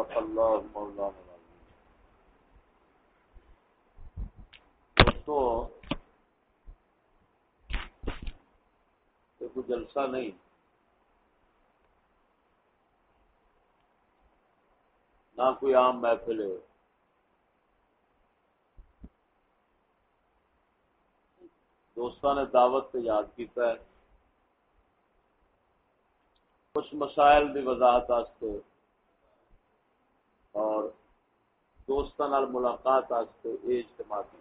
صدق اللہ مولانا دوستو کوئی جلسہ نہیں۔ نہ کوئی عام محفل ہے۔ دوستان نے دعوت سے یاد کیتا ہے۔ کچھ مسائل کی وضاحت اور دوستان ملاقات یہ اجتماع کیا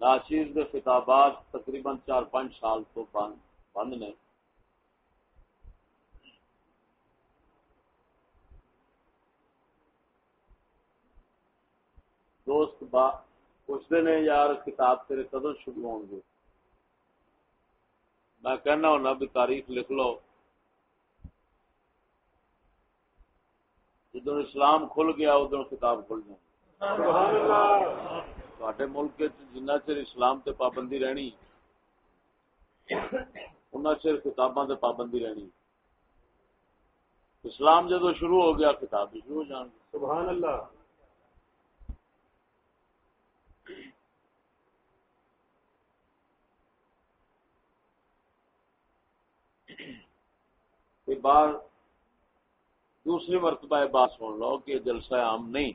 ناچیز کے خطابات تقریباً چار پانچ سال تو بند بند نے۔ دوست با پوچھتے نے یار کتاب تیرے کدو شروع ہو گے؟ میں کہنا ہونا بھی تاریخ لکھ لو۔ جدو اسلام کھل گیا ادھر کتاب کھل جائے ملک جنہ چر اسلام تے پابندی رہنی ان چر کتاباں تے پابندی رہنی۔ اسلام جدو شروع ہو گیا کتاب بھی شروع ہو جان سبحان اللہ بار دوسری مرتبہ بات سن لو کہ جلسہ عام نہیں۔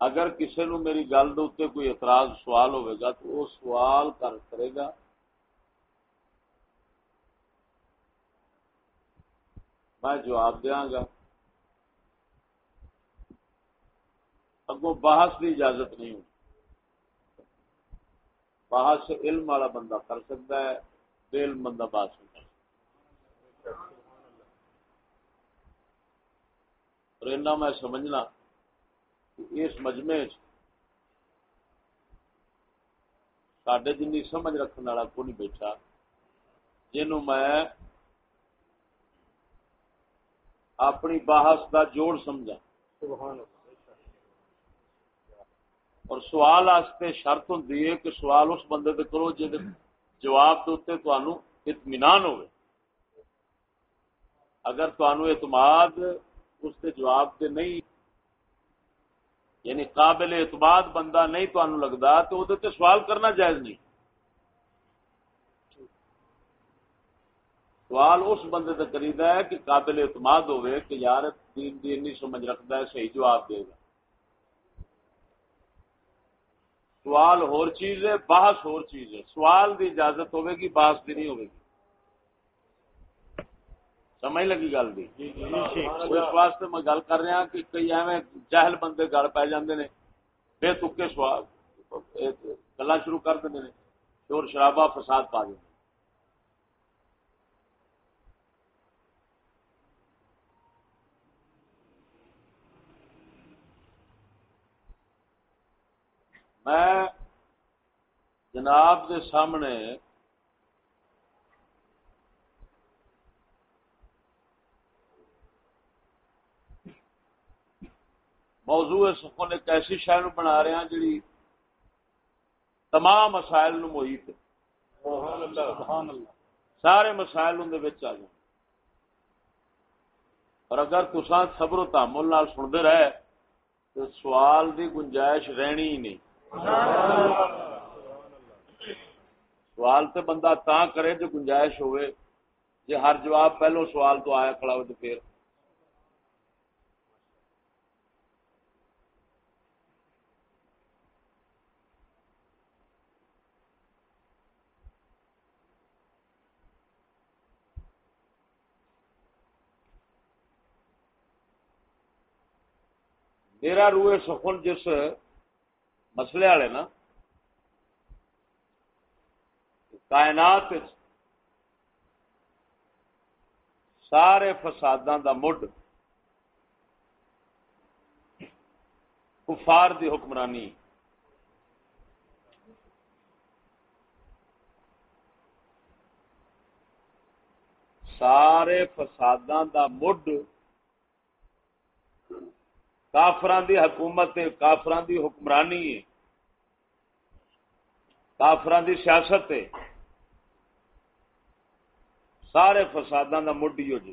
اگر کسی نو میری گل دے کوئی اعتراض سوال ہوئے گا تو وہ سوال کر کرے گا۔ میں جواب دیا گا۔ اگوں بحث کی اجازت نہیں ہو بحث علم والا بندہ کر سکتا ہے۔ بے علم بندہ بحث نہیں کر سکتا میں سمجھنا کہ اس مجمے سڈے جن سمجھ رکھنے والا کو نہیں بیٹھا جنوں میں اپنی باہس کا جوڑ سمجھا۔ اور سوال آستے شرط ہوں کہ سوال اس بندے سے کرو جی جواب دے اطمینان ہوئے۔ اگر تمہیں اعتماد اس کے جواب دے نہیں یعنی قابل اعتماد بندہ نہیں تو لگتا تو وہ سوال کرنا جائز نہیں۔ سوال اس بندے سے کریدا ہے کہ قابل اعتماد ہوئے کہ یار دین دین نہیں سمجھ رکھتا ہے، صحیح جواب دے گا۔ سوال ہور چیز ہے بحث ہور چیز ہے۔ سوال دی اجازت ہوئے گی بحث بھی نہیں ہوئے گی۔ سمجھ لگی گل دی؟ جی، جی، جی، اس واسطے میں گل کر رہا کہ کئی ایویں جہل بندے گل پی جاندے نے بے تکے سوال گلا شروع کر دیں شور شرابہ فساد پا دیں میں جناب کے سامنے موضوع سکون ایک ایسی شہر بنا رہے ہیں جی تمام مسائل نو محیط سارے مسائل اندر آ جائیں۔ اور اگر تسا صبر و نال سنتے رہے تو سوال دی گنجائش رہنی ہی نہیں۔ سوال تو بندہ تا کرے جو گنجائش ہوئے جی ہر جواب پہلو سوال تو آیا کھڑا ہو تو پھر۔ میرا روئے سخن جس مسئلے والے نا، کائنات سارے فساداں دا مڈ، کفار دی حکمرانی، سارے فساداں دا مڈ کافران دی حکومت کافران دی حکمرانی ہے۔ کافران دی سیاست ہے سارے فساداں دا مڈی ہو جی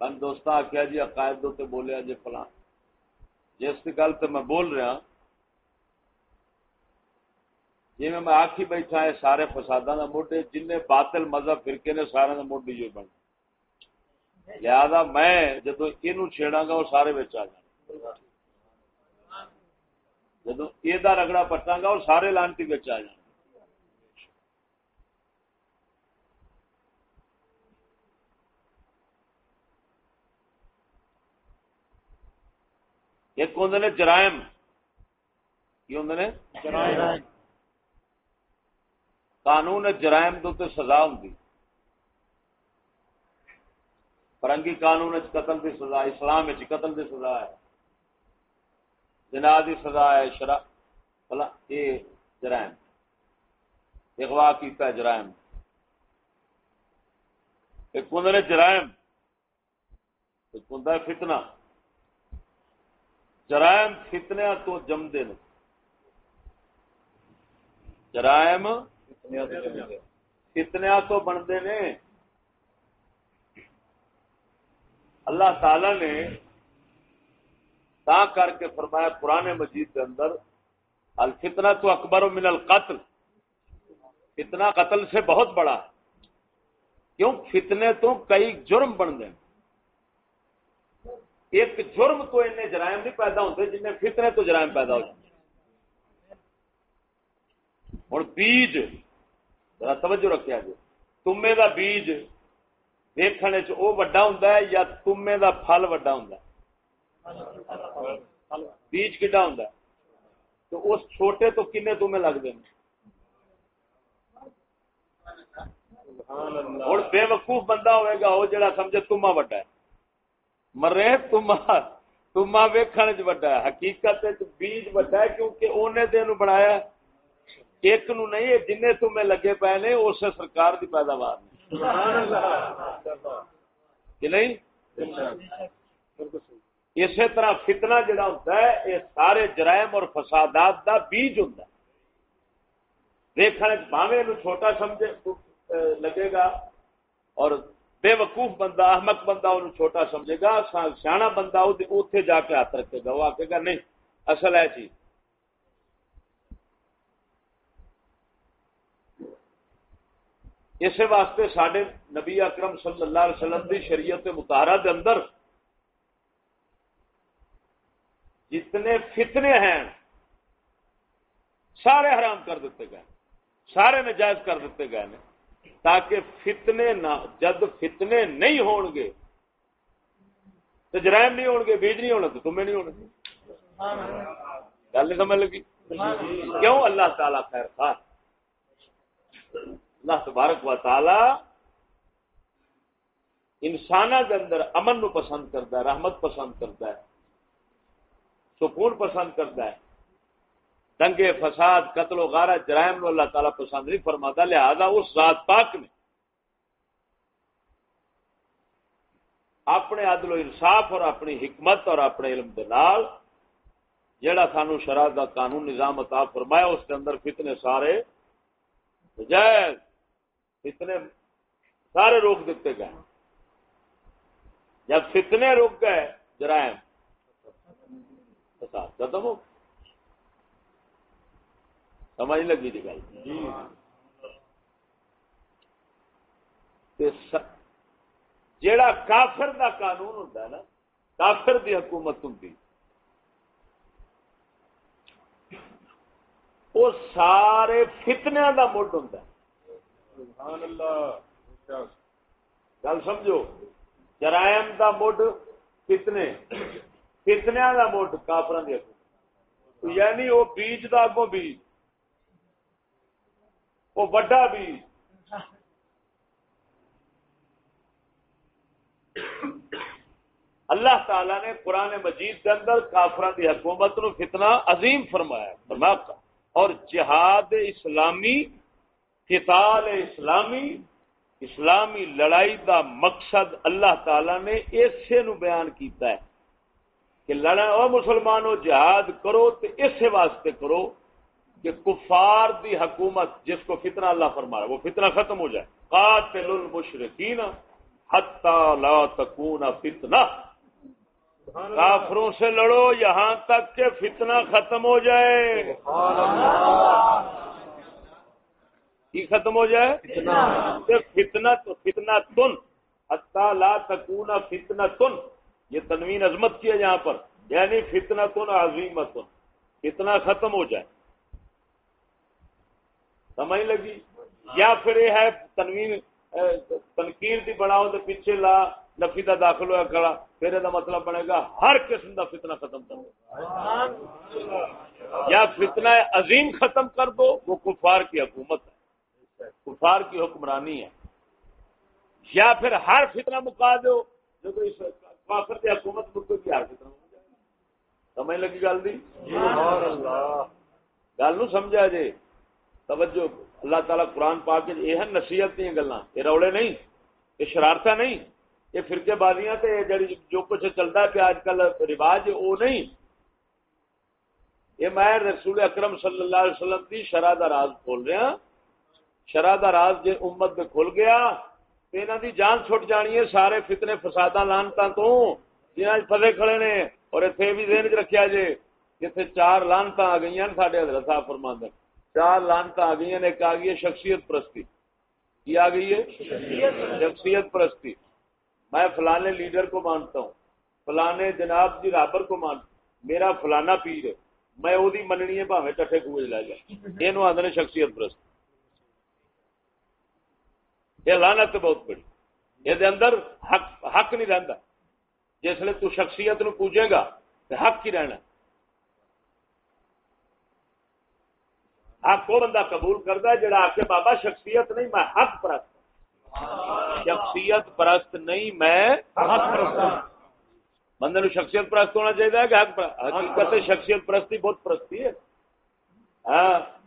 بند دوست آخیا جی عقائد دو تے بولیا جی فلاں۔ جس کی گل تے میں بول رہا جی میں آخی بیٹھا ہے، سارے فساداں دا مڈ جن باطل مذہب فرقے نے سارے دا مڈ ہی بن۔ لہذا میں جدو یہ چھیڑا گا، وہ سارے بچ آ جان جدو یہ رگڑا پٹا گا وہ سارے لانتی آ جان ایک ہوں نے جرائم کی ہوں نے قانون جرائم تے سزا ہوں فرنگی قانون قتل دی سزا اسلام قتل دی سزا ہے جنا دی سزا ہے شرا فلا یہ جرائم اغوا کیتا ہے جرائم۔ ایک ہوں نے جرائم، ایک ہوں فتنہ۔ جرائم فتنیا تو جمدے نے۔ جرائم فتنیا تو بنتے نے۔ اللہ تعالی نے تا کر کے فرمایا پرانے مجید کے اندر الفتنا تو اکبر و من القتل فتنا قتل سے بہت بڑا ہے۔ کیوں؟ فتنے تو کئی جرم بن گئے ایک جرم تو ان جرائم نہیں پیدا ہوتے جن فتنے تو جرائم پیدا ہو ہوں بیج، ذرا توجہ رکھا جی تمے دا بیج، دیکھنے وڈا ہوں یا تمے دا پھل وڈا ہوں بیج کڈا ہوں تو اس چھوٹے تو کنے تمے لگتے ہیں ہوں بے وقوف بندہ ہوئے گا وہ جڑا سمجھے تما وڈا ہے۔ مرے تما تما ویکھن چ وڈا ہے۔ حقیقت بیج وڈا ہے کیونکہ اونے دے نو بنایا ایک نو نہیں جن تمہیں لگے پے نے اس سرکار دی پیداوار کہ نہیں؟ اسی طرح فتنہ جڑا ہوتا ہے، یہ سارے جرائم اور فسادات دا بیج ہوتا ہے۔ دیکھنے باوے نو چھوٹا سمجھے لگے گا۔ اور بے وقوف بندہ احمد بندہ انہوں چھوٹا سمجھے گا۔ سیاح بندہ اتنے جا کے ہاتھ رکھے گا۔ وہ آکے گا، نہیں، اصل ہے چیز اسی واسطے سڈے نبی اکرم صلی اللہ علیہ وسلم کی شریعت متحرہ دے اندر جتنے فتنے ہیں، سارے حرام کر دیتے گئے، سارے نجائز کر دیتے گئے تاکہ فتنے نہ جد فتنے نہیں ہون گے تو جرائم نہیں ہون گے، بیج نہیں ہونا تو تمہیں نہیں ہونا۔ گل نہیں سمجھ لگی؟ کیوں؟ اللہ تعالی خیر خاص اللہ تبارک و تعالی انسان کے اندر امن نو پسند کرتا ہے، رحمت پسند کرتا ہے۔ سکون پسند کرتا ہے۔ دنگے فساد، قتل و غارت، جرائم نو اللہ تعالیٰ پسند نہیں فرماتا، لہذا اس ذات پاک نے اپنے عدل و انصاف اور اپنی حکمت اور اپنے علم دلال جیڑا سانو شرح دا قانون، نظام عطا فرمایا، اس کے اندر فتنے سارے جائز، فتنے سارے روک دیتے گئے۔ جب فتنے روک گئے، جرائم فساد ختم ہو سمجھ لگی تھی گل جیڑا کافر دا قانون ہوتا ہے نا کافر دی حکومت ہوں وہ سارے فتنیا دا مڈ ہوں گل سمجھو؟ جرائم دا مڈ فتنے۔ فتنیا دا مڈ کافر حکومت یعنی وہ بیج دا اگوں بیج وہ وڈا بھی اللہ تعالی نے قرآن مجید کے اندر کافران کی حکومت نو فتنہ عظیم فرمایا اور جہاد اسلامی قتال اسلامی اسلامی لڑائی دا مقصد اللہ تعالی نے اسے نو بیان کیتا ہے کہ لڑا او مسلمانوں جہاد کرو تو اسے واسطے کرو کہ کفار دی حکومت جس کو فتنہ اللہ فرما رہا ہے وہ فتنہ ختم ہو جائے۔ قاتل المشرقین حتی لا تکون فتنہ۔ کافروں سے لڑو یہاں تک کہ فتنہ ختم ہو جائے۔ کی ختم ہو جائے؟ فتنہ تو فتنہ تن۔ حتی لا تکون فتنہ تن۔ یہ تنوین عظمت کی ہے یہاں پر۔ یعنی فتنہ تن عظیمت فتنہ ختم ہو جائے۔ سمجھ لگی؟ یا پھر یہ ہے تنوین تنقیر دی بناؤ تو پیچھے لا نفی کا داخل ہوا کھڑا۔ پھر یہ مطلب بنے گا ہر قسم کا فتنہ ختم کر یا فتنہ عظیم ختم کر دو، وہ کفار کی حکومت ہے۔ کفار کی حکمرانی ہے۔ یا پھر ہر فتنہ مکا دو جو کافر کی حکومت ملک کی سمجھ لگی گل دی؟ گل نو سمجھا جی توجہ اللہ تعالیٰ قرآن یہ نصیحت دیا گلا یہ روڑے نہیں یہ شرارت نہیں یہ فرقے بازیاں تے جڑی جو کچھ چلتا پیا اج کل رواج وہ نہیں۔ یہ میں رسول اکرم صلی اللہ علیہ وسلم کی شرح کا راز کھول رہا۔ شرح کا راز جی امت میں کھل گیا یہاں کی جان چھٹ جانی ہے سارے فتنے فسادہ لانتا تو جنہیں فسے کھڑے نے اور اتنے بھی دین چ رکھا جی جتنے چار لانتا آ گئی سارے حضرت صاحب فرماندر چار لانتا آ گئی ایک آ گئی ہے شخصیت پرستی کی آ گئی ہے شخصیت پرستی میں فلانے لیڈر کو مانتا ہوں فلانے جناب جی رابر کو مان میرا فلانا پیر ہے میں وہی مننی ہے بھاوے چٹے کوئے لے جائے یہ آدھے شخصیت پرست یہ لانت بہت بڑی۔ یہ اندر حق حق نہیں رہتا جس تو شخصیت نو پوجے گا تو حق ہی رہنا۔ حق وہ بندہ قبول کرتا ہے جڑا آ کے بابا شخصیت نہیں، میں حق پرست ہاں۔ شخصیت پرست نہیں، میں حق پرست ہاں۔ بندے نو شخصیت پرست ہونا چاہیے کہ حق حقیقت شخصیت پرستی بہت پرستی ہے۔ ہاں۔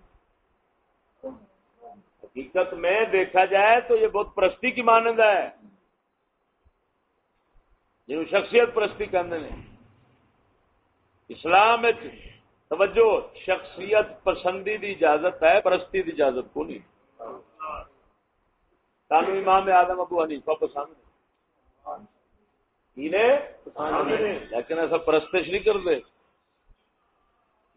حقیقت میں دیکھا جائے تو یہ بہت پرستی کی مانند ہے۔ جن شخصیت پرستی کرنے اسلام توجہ شخصیت پسندی دی اجازت ہے پرستی دی اجازت کو نہیں۔ سانو امام آدم ابو حنیفہ پسند لیکن ایسا پرستش نہیں کرتے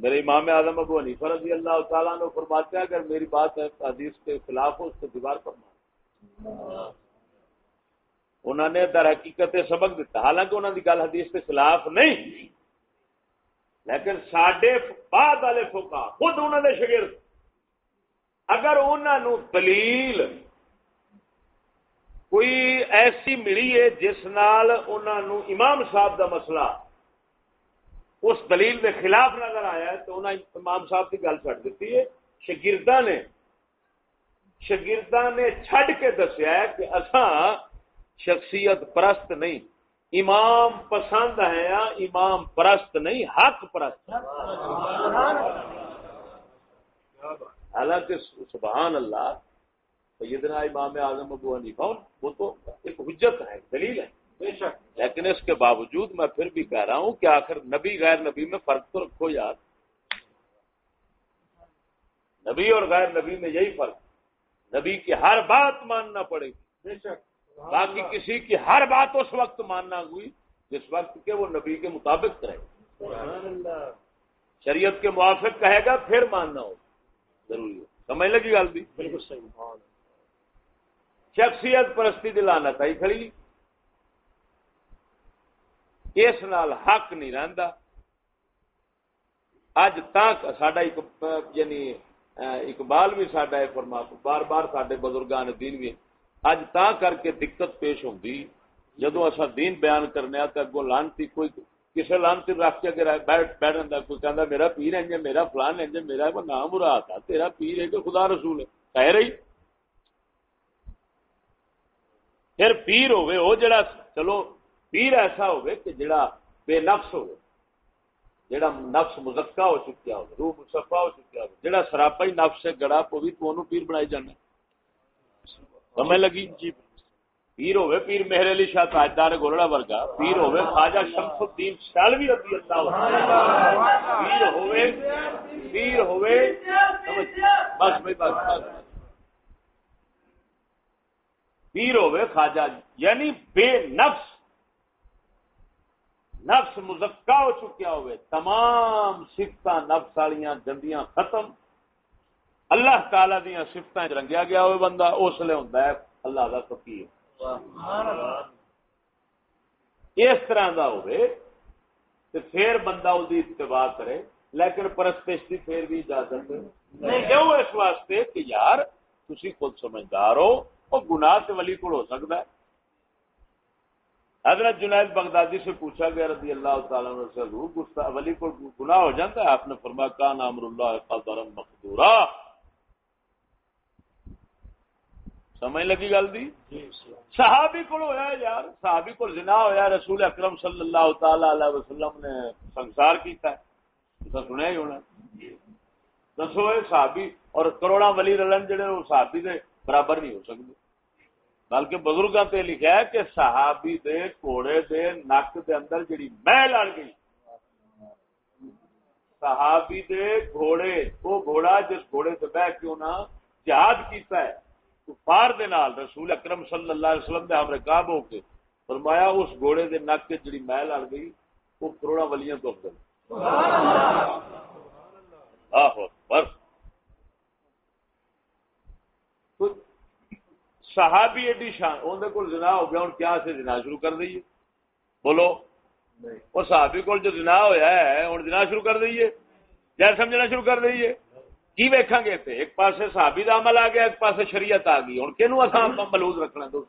میرے امام آدم ابو حنیفہ رضی اللہ تعالیٰ نے فرماتے ہیں، اگر میری بات حدیث کے خلاف ہو، اس کو دیوار پر مار۔ انہوں نے در حقیقت سبق دیتا، حالانکہ انہوں نے گل حدیث کے خلاف نہیں، لیکن سڈے بعد والے فوکا خود انہوں نے شگرد۔ اگر انہوں دلیل کوئی ایسی ملی ہے جس نال انہوں امام صاحب دا مسئلہ اس دلیل کے خلاف نظر آیا ہے تو انہوں امام صاحب کی گل چڑ دیتی ہے۔ شگردا نے شگردا نے چھڈ کے دسیا ہے کہ اصا شخصیت پرست نہیں۔ امام پسند ہے یا امام پرست نہیں، حق پرست۔ حالانکہ سبحان اللہ، سیدنا امام اعظم ابو حنیفہ، وہ تو ایک حجت ہے دلیل ہے۔ لیکن اس کے باوجود میں پھر بھی کہہ رہا ہوں کہ آخر نبی غیر نبی میں فرق تو رکھو یار۔ نبی اور غیر نبی میں یہی فرق۔ نبی کی ہر بات ماننا پڑے گی۔ باقی کسی کی ہر بات اس وقت ماننا ہوئی جس وقت کے وہ نبی کے مطابق کرے شریعت کے موافق کہے گا پھر ماننا ہو ضروری ہو سمجھ لگی گل بھی؟ بالکل صحیح۔ شخصیت پرستی دلانا تھی کھڑی۔ اس نال حق نہیں رہندا۔ اج تک ساڈا یعنی اقبال بھی ساڈا ہے، فرما، بار بار ساڈے بزرگان دین بھی۔ اج تا کر کے دقت پیش ہوندی جدو اصا دین بیان کرنے تو اگوں لانتی، کوئی کسی لانتی رکھ کے اگر بیٹھ بیٹھ کوئی کہندا، میرا پیر ہے میرا فلان ہے میرا نام مراد تیرا پیر ہے کہ خدا رسول ہے۔ کہہ رہی پھر پیر ہوئے وہ جڑا، چلو پیر ایسا ہوئے کہ جڑا بے نفس ہوئے، جڑا نفس مزکا ہو چکیا ہو روح مصفا ہو چکیا ہو جڑا سراپا ہی نفس سے گڑا پو بھی تو پیر بنائی جانا سمجھ لگی؟ جی پیر ہوے پیر مہر علی شاہ تاجدار گولڑا ورگا۔ پیر ہوے خواجہ شمس الدین شالوی رضی اللہ عنہ۔ پیر ہوے پیر ہوے بس بھائی بس بس۔ پیر ہوے خواجہ یعنی بے نفس۔ نفس مزکا ہو چکیا ہوئے تمام سفت نفس والیاں گندیاں ختم۔ اللہ تعالی دیا سفت رنگیا گیا ہوئے بندہ اس لیے ہوں اللہ کا فقیر۔ اس طرح کا ہوئے تو پھر بندہ وہ اتباع کرے لیکن پرستش کی پھر بھی اجازت نہیں۔ کیوں اس واسطے کہ یار تھی خود سمجھدار ہو وہ گناہ سے ولی کو ہو سکتا ہے۔ حضرت جنید بغدادی سے پوچھا گیا رضی اللہ تعالیٰ سے ولی کو گناہ ہو جاتا ہے؟ آپ نے فرمایا کا نام اللہ قدرم مقدورہ سمجھ لگی گل دی؟ صحابی کو ہویا یار صحابی کو زنا ہویا رسول اکرم صلی اللہ تعالی علیہ وسلم نے سنسار کیتا ہے۔ تو سنیا ہی ہونا دسو صحابی اور کروڑا ولی رلن جڑے وہ صحابی دے برابر نہیں ہو سکتے۔ بلکہ بزرگوں تے لکھا ہے کہ صحابی دے گھوڑے دے نک دے اندر جڑی محل اڑ گئی۔ صحابی دے گھوڑے وہ گھوڑا جس گھوڑے سے بہ کے انہاں جہاد کیتا ہے کفار دے نال رسول اکرم صلی اللہ علیہ وسلم دے ہم رکاب ہو کے فرمایا اس گھوڑے دے نک کے جڑی محل اڑ گئی وہ کروڑا ولیاں تو افضل۔ آہو بس صحابی ایڈی شان اندر کو جنا ہو گیا ہوں کیا سے جنا شروع کر دئیے؟ بولو۔ وہ صحابی کو جو جنا ہوا ہے ہوں جنا شروع کر دئیے؟ جی سمجھنا شروع کر دئیے؟ کی ویکھا گے تھے ایک پاس صحابی کا عمل آ گیا ایک پاس شریعت آ گئی۔ ہوں کنو اصل ملوز رکھنا دو؟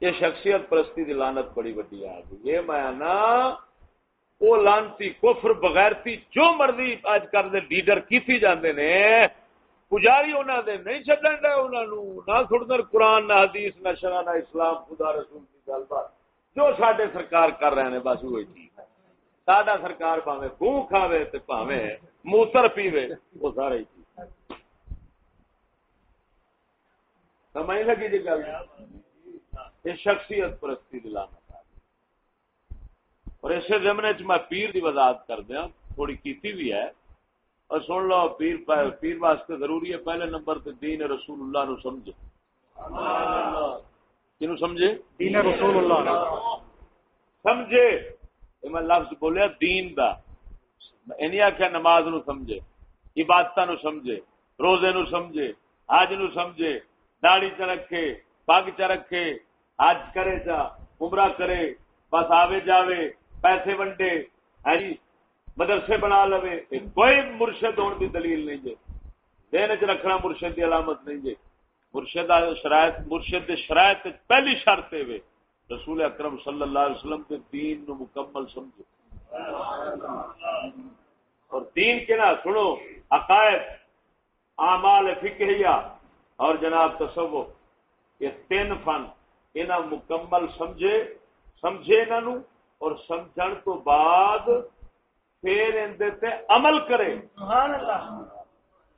یہ شخصیت پرستی کی لانت بڑی وڈی آ گئی۔ یہ میں نا وہ لانتی کفر بغیرتی جو مرضی اج کل لیڈر کیتی جاندے نے پجاری انہوں نے نہیں چڈن ڈے انہوں نہ سنر قرآن، نہ حدیث، نہ شرح نہ اسلام، خدا رسول کی گل بات۔ جو سڈے سرکار کر رہے ہیں بس وہی ٹھیک ہے۔ سڈا سرکار پاوے گوں کھاوے تو پاوے موتر پیوے، وہ سارے ٹھیک ہے۔ سمجھ لگی جی گل؟ یہ شخصیت پرستی دلانا اور اسے زمنے چ میں پیر کی وضاحت کر دیا تھوڑی کیتی بھی ہے۔ اور سن لو پیر پیر واسطے ضروری ہے پہلے نمبر تے دین رسول اللہ نو سمجھے۔ کنو سمجھے؟ دین رسول اللہ سمجھے۔ میں لفظ بولیا دین دا۔ اینی آخیا نماز نو سمجھے عبادت نو سمجھے روزے نو سمجھے حج نو سمجھے داڑی چ رکھے پگ چ رکھے حج کرے چا عمرہ کرے بس آوے جاوے پیسے ونڈے۔ ہے جی؟ مدرسے بنا لو کوئی مرشد ہونے کی دلیل نہیں جی دین چ رکھنا مرشد کی علامت نہیں جی مرشد شرائط مرشد شرائط پہلی شرط ہے رسول اکرم صلی اللہ علیہ وسلم کے دین نو مکمل سمجھو۔ اور دین کے نا سنو عقائد اعمال فکریہ اور جناب تصور یہ تین فن۔ انہاں مکمل سمجھے سمجھے انہوں اور سمجھن تو بعد پھر اندر عمل کرے۔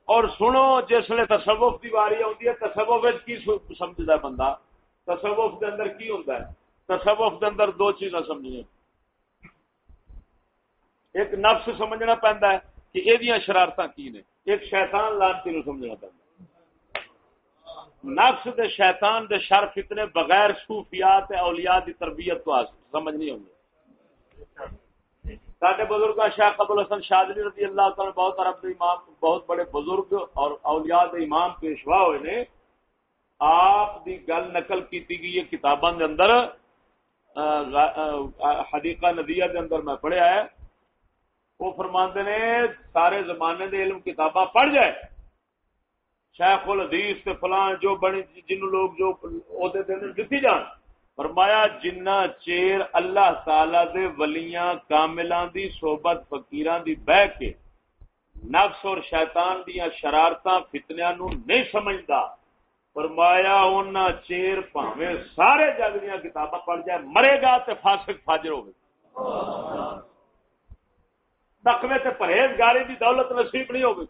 اور سنو جس لیے تصوف کی واری آتی ہے تصوف کی سمجھتا ہے بندہ؟ تصوف کے اندر کی ہوتا ہے؟ تصوف کے اندر دو چیزاں سمجھیں ایک نفس سمجھنا پہنتا ہے کہ یہ شرارت کی نے؟ ایک شیطان لانتی نو سمجھنا پہنتا نفس دے شیطان دے شرف اتنے بغیر صوفیات اولیاء دی تربیت تو سمجھ نہیں ہوں گے سارے بزرگ شاہ قبل حسن شادری رضی اللہ تعالی بہت عرب دے امام، بہت بڑے بزرگ اور اولیاء دے امام پیشوا ہوئے نے۔ آپ دی گل نقل کیتی گئی ہے کتاباں دے اندر حدیقہ ندیہ دے اندر میں پڑھیا ہے۔ وہ فرماندے نے، سارے زمانے دے علم کتاباں پڑھ جائے۔ شیخ الحدیث تے فلاں جو بڑی جن لوگ جو عہدے دے دتی جان۔ فرمایا، جنہ چیر اللہ تعالی دے ولیاں، کاملاں دی صحبت، فقیراں دی بہ کے نفس اور شیطان دیاں شرارتاں، فتنیاں نو نہیں سمجھدا۔ فرمایا اونا چیر پاویں سارے جگ دیاں کتاباں پڑھ جائے، مرے گا تے فاسق فاجر ہوے تقوی تے پرہیزگاری دی دولت نصیب نہیں ہوگی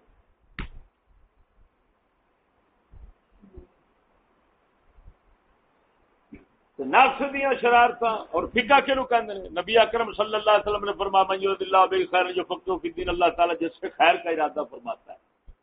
نفس دیا شرارت اور فکا کہ نبی اکرم صلی اللہ علیہ وسلم نے فرما اللہ بے خیر جو فکر کی دین اللہ تعالیٰ جس سے خیر کا ارادہ فرماتا ہے،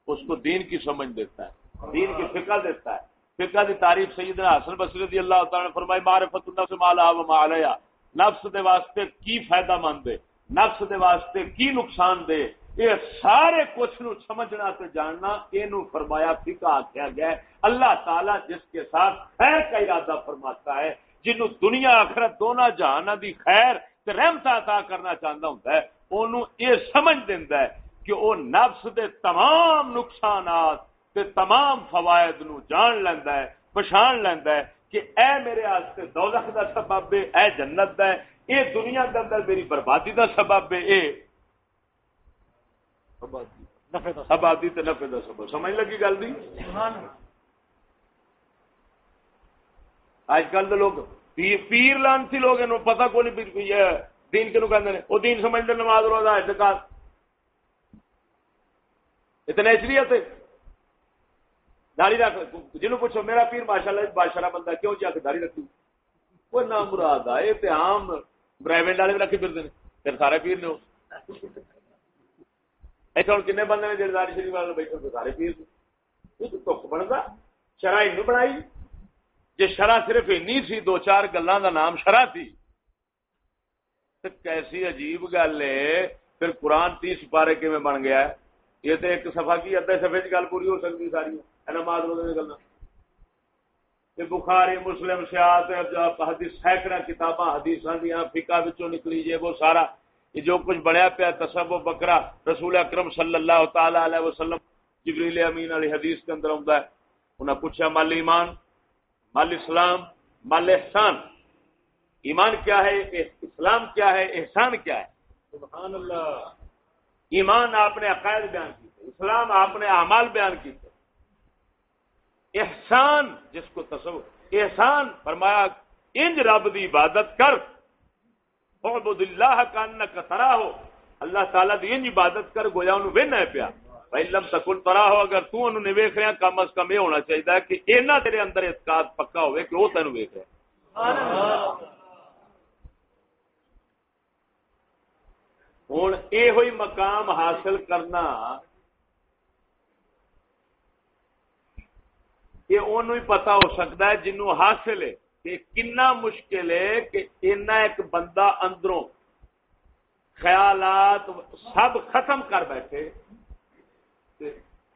اس کو دین کی سمجھ دیتا ہے، دین کی فقہ دیتا ہے۔ فقہ دی تعریف سیدنا حسن بصری رضی اللہ تعالیٰ نے فرمائی معرفت النفس مالا و ما علیہ، نفس دے واسطے کی فائدہ مند دے نفس دے واسطے کی نقصان دے؟ یہ سارے کچھ نو سمجھنا تے جاننا یہ فرمایا، فقہ آخیا گیا ہے، اللہ تعالیٰ جس کے ساتھ خیر کا ارادہ فرماتا ہے جنو دنیا آخرت دونوں جہان دی خیر تے رحمت عطا کرنا چاہتا ہوں ہے یہ سمجھ دینا ہے کہ وہ نفس دے تمام نقصانات تے تمام فوائد نو جان لینا ہے پچھان لینا ہے کہ اے میرے آستے دوزخ دا سبب ہے اے جنت دا ہے اے دنیا کے اندر میری بربادی دا سبب ہے اے آبادی تے نفے دا سبب۔ سمجھ لگی گل دی؟ اج کل لوگ پیر لانسی لوگ پتا کو نہیں دین کنو کہ وہ دین سمجھتے نماز روزہ اعتقاد اتنے اچریت داڑھی رکھ جنو پوچھو، میرا پیر ماشاء اللہ بادشاہ بندہ کیوں جا کے داڑھی رکھی کوئی نام مراد آئے تے عام برائیویٹ والے بھی رکھے پھرتے ہیں۔ پھر سارے پیر نے ایسے ہوں کنے بندے نے جڑے داڑھی شریف والے بیٹھے سارے پیر۔ نے تو بنتا شرح بنائی۔ جی شرح صرف اینی سی، دو چار گلوں کا نام شرح تھی تو کیسی عجیب گل ہے۔ پھر قرآن تیس پارے کی بن گیا ہے۔ یہ تو ایک سفا کی ادھے سفے گل پوری ہو سکتی ساری۔ نماز روزے بخاری، مسلم سیاحت حدیث سینکڑا کتاباں حدیث دیا فکا بچوں نکلی جی وہ سارا۔ یہ جو کچھ بنیا پیا تصب و بکرا رسول اکرم صلی اللہ تعالی علیہ وسلم جبریل امین علی حدیث کے اندر آتا ہے۔ انہیں پوچھا مال ایمان؟ مال اسلام مال احسان۔ ایمان کیا ہے؟ اسلام کیا ہے؟ احسان کیا ہے؟ سبحان اللہ۔ ایمان آپ نے عقائد بیان کی اسلام آپ نے اعمال بیان کی احسان جس کو تصور احسان فرمایا انج رب دی عبادت کر۔ اللہ کا کترا ہو۔ اللہ تعالیٰ دی انج عبادت کر گویا انہوں وینا ہے پیا۔ لم تکن ترا ہو، اگر تو انہوں نے ویکھ رہا کم از کم یہ ہونا چاہیے کہ اینا تیرے اندر اعتقاد پکا ہوئے کہ وہ تینوں ویکھ رہا ہوں یہ مقام حاصل کرنا یہ انہوں پتا ہو سکتا ہے جنوں حاصل ہے کہ کنا مشکل ہے کہ اینا ایک بندہ اندروں خیالات سب ختم کر بیٹھے۔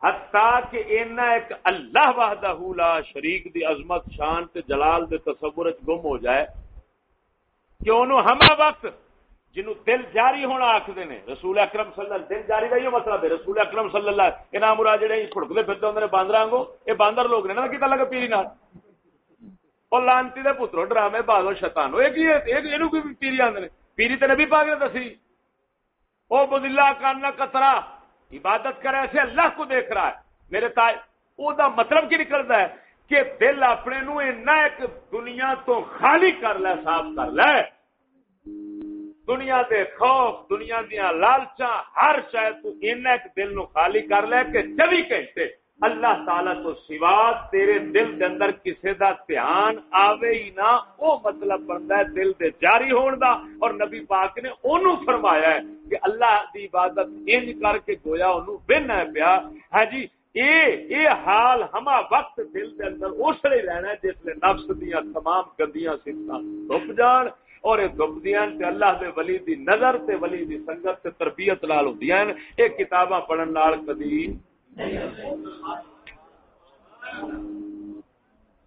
حتیٰ کہ اینا ایک اللہ وحدہ لا شریک دی عظمت، شان تے جلال دے تصور گم ہو جائے، کہ انہوں ہما وقت جنہوں دل جاری ہونا آخر نے، رسول اکرم صلی اللہ دل جاری کا یہ مطلب ہے رسول اکرم صلی اللہ یہ نام مراد جڑے چھڑکتے پھرتے ہوں باندر آنگو یہ باندر لوگ نے نا کتا لگا پیری نال؟ اور لانتی دے پترو، ڈرامے بازو شیطانو ایک یہ بھی پیری آندے پیری تے نبی پاک نے دسی، او بد اللہ کاننا کترا عبادت کر ایسے اللہ کو دیکھ رہا ہے۔ میرے تا او دا مطلب کی نکلتا ہے کہ دل اپنے نو ایک دنیا تو خالی کر لے، صاف کر لے۔ دنیا دے خوف، دنیا دیا لالچا ہر شاید تو ایک دل نو خالی کر لے کہ چوبی کہتے اللہ تعالی تو سوا تیرے دل دے اندر کسے دا دھیان آوے ہی نہ او مطلب بنتا ہے دل دے جاری ہون دا۔ اور نبی پاک نے اونوں فرمایا ہے کہ اللہ دی عبادت انج کر کے گویا اونوں بہنا ہے پیا۔ ہاں جی اے اے حال ہما وقت دل دے اندر اس لیے رہنا ہے جس لیے نفس دیاں تمام گندیاں صفتاں ڈب جان۔ اور یہ دبدیاں تے اللہ دے ولی دی نظر تے ولی دی سنگت تے تربیت نال ہوندیاں اے کتاباں پڑھن نال کدی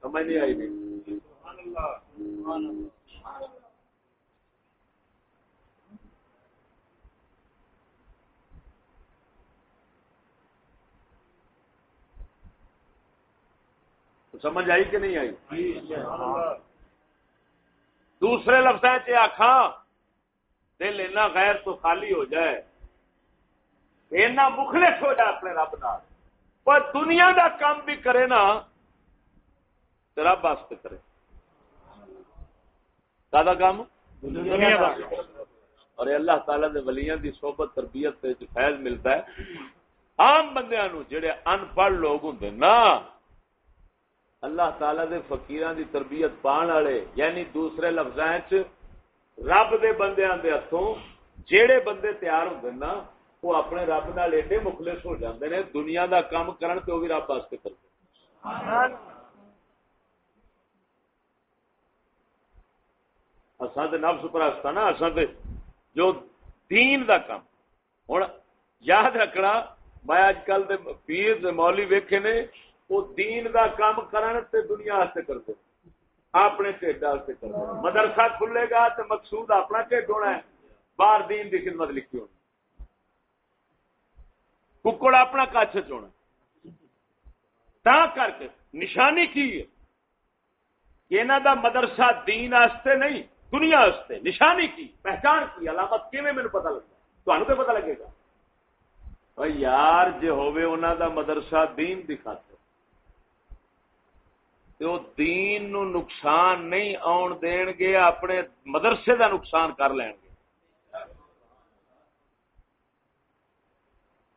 سمجھ نہیں آئی نہیں سمجھ آئی؟ کہ نہیں آئی دوسرے لفظ آخا دل اینا غیر تو خالی ہو جائے۔ اینا مخلص ہو جائے اپنے رب نال۔ پر دنیا دا کام بھی کرے نا رب واسطے کرے۔ کا کام؟ دنیا اور اللہ تعالی دے ولیاں دی صحبت تربیت تے فیض ملتا ہے۔ عام بندیاں نو جڑے ان پڑھ لوگ ہوندے نا اللہ تعالی دے فقیران دی تربیت پان والے یعنی دوسرے لفظاں رب دے بندیاں دے ہتھوں جیڑے بندے تیار ہوندے نا وہ اپنے رب نال ایڈے مخلص ہو جاندے نے، دنیا دا کام کرن تے او بھی رب واسطے کردے اساں تے نفس پرست ہاں نا، اساں تے جو دین دا کام ہن یاد رکھنا، میں اج کل دے پیر دے مولوی ویکھے نے، وہ دین دا کام کرن تے دنیا واسطے کردے اپنے ٹھڈ واسطے کردے مدرسہ کھلے گا تے مقصود اپنا ٹھڈ ہونا ہے۔ باہر دین دی خدمت لکھی ہونی۔ ککڑ اپنا کچھ چونا تا کر کے نشانی کی ہے کہ انہوں دا مدرسہ دین آستے نہیں، دنیا آستے، نشانی کی۔ پہچان کی، علامت کیویں میرے پتہ لگتا؟ تو پتہ لگے گا۔ یار، جے ہوئے انہوں دا مدرسہ دین دکھاتے تو دین نو نقصان نہیں آن دین گے، اپنے مدرسے دا نقصان کر لین گے۔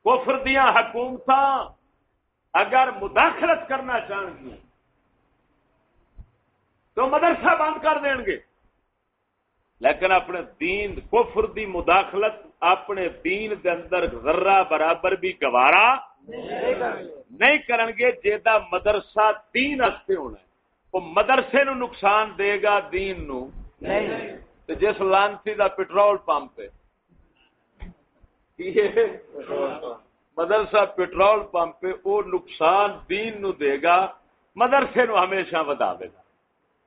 کفر دیا حکومت اگر مداخلت کرنا چاہن گی تو مدرسہ بند کر دیں گے۔ لیکن اپنے دین کفر دی مداخلت اپنے دین دے اندر ذرہ برابر بھی گوارا نہیں کرن گے۔ جیدا مدرسہ دین ہستے ہونا ہے وہ مدرسے نو نقصان دے گا دین نو۔ جس لانسی دا پٹرول پمپ ہے مدرسہ پٹرول پمپ وہ نقصان دین نو دے گا، مدرسے نو ہمیشہ ودا دے گا۔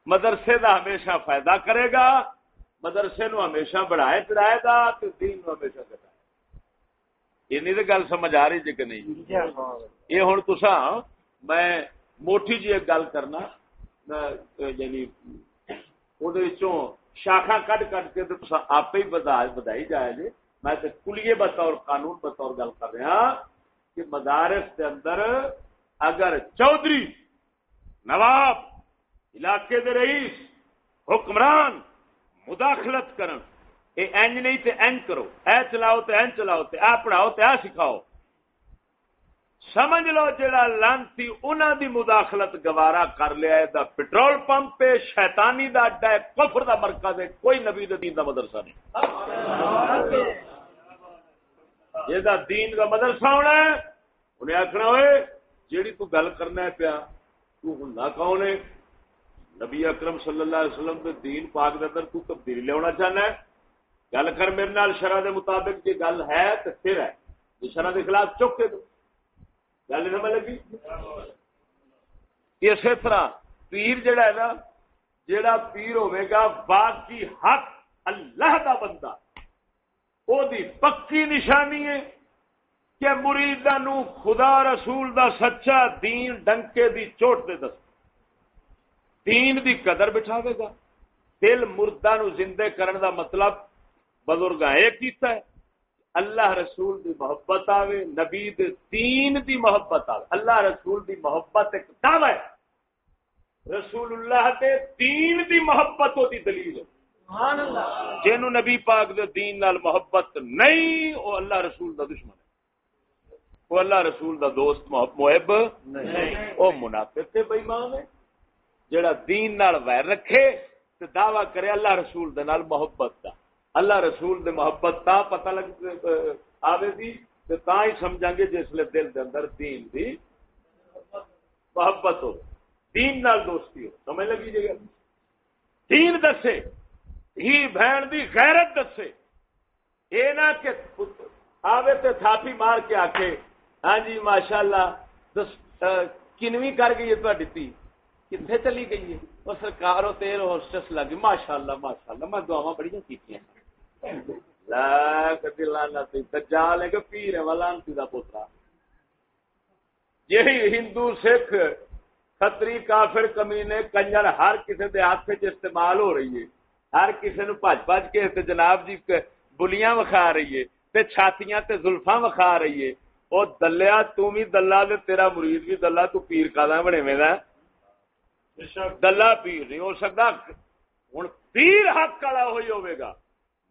مدرسے دا ہمیشہ فائدہ کرے گا، مدرسے نو ہمیشہ بڑھائے چڑھائے گا تو دین نو ہمیشہ گٹائے اینی تو گل سمجھ آ رہی جی کہ نہیں؟ یہ ہوں تسا میں موٹی جی ایک گل کرنا یعنی وہ شاخا کٹ کٹ کے آپ ہی بدائی جائے جی۔ میں تو کلیے بطور قانون بطور گل کر رہا کہ مدارس کے اندر اگر چودھری، نواب، علاقے دے رئیس، حکمران مداخلت کرن، اے اینج نہیں تے اینج کرو، اے چلاؤ تے اینج چلاؤ تے اے پڑھاؤ تے اے سکھاؤ۔ سمجھ لو جڑا لانتی انہاں دی مداخلت گوارا کر لیا ہے، دا پٹرول پمپ پہ شیطانی دا اڈا ہے، کفر دا مرکز ہے، کوئی نبی دین دا مدرسہ نہیں۔ جہاں دین کا مدرسہ ہونا ہے، انہیں آخنا ہوئے، جیڑی تو گل کرنا ہے پیا، تو ہوں کون ہے نبی اکرم صلی اللہ علیہ وسلم کے دین پاک کے اندر تو تبدیلی لیا چاہنا ہے۔ گل کر میرے نال شرح دے مطابق جی گل ہے تو پھر ہے۔ جی شرح کے خلاف چک کے دو۔ گل نہیں سمجھ لگی؟ اسی طرح پیر جڑا ہے نا جڑا پیر ہوے گا، باقی حق اللہ دا بندہ۔ دی پکی نشانی ہے کہ مریدا نو خدا رسول دا سچا دین ڈنکے دی چوٹ دے دس دین دی قدر بٹھاوے گا دل مردہ نو زندے کرن دا مطلب بزرگ کیتا ہے اللہ رسول دی محبت آوے نبی دے دین دی محبت آوے اللہ رسول دی محبت ایک دعوی ہے رسول اللہ دے دین دی محبت ہوتی دلیل ہے جنو نبی پاک دے دین نال محبت نہیں وہ اللہ رسول دا دشمن ہے۔ وہ اللہ رسول دا دوست محب نہیں۔ وہ منافق تے بےمان ہے۔ جڑا دین نال ویر رکھے تے دعویٰ کرے اللہ رسول دے نال محبت دا۔ اللہ رسول دے محبت تا پتہ لگ آوے دی تے تا ہی سمجھاں گے جس لے دل دے اندر دین دی محبت ہو۔ دین نال دوستی ہو۔ سمجھ لگی جی؟ دین دسے۔ ہی بہن دی غیرت دسے۔ اے نہ کہ آوے تے تھاپی مار کے آکے ہاں جی ماشاءاللہ کنوی کر گئی ہے تہاڈی تھی۔ کتنے چلی گئی ہے؟ وہ سرکار ہو تیر ہوسٹس لگی ماشاءاللہ ماشاءاللہ، میں دعاواں بڑیاں کیتیاں لا کدی لانا دجال ہے کہ پیر ہے والا انتی دا پوترا۔ یہی ہندو، سکھ، کھتری، کافر، کمینے، کنجر، ہر کسی دے ہاتھ سے استعمال ہو رہی ہے۔ ہر کسی نو بج بج کے تے جناب جی بلیاں وکھا رہی ہے تے چھاتیاں تے زلفاں وکھا رہی ہے۔ او دلیا، تو بھی دلہ تے تیرا مرید بھی دلہ، تو پیر کا بنے میں دلہ پیر نہیں ہو سکتا ہوں پیر حق والا ہوئی ہوئے گا۔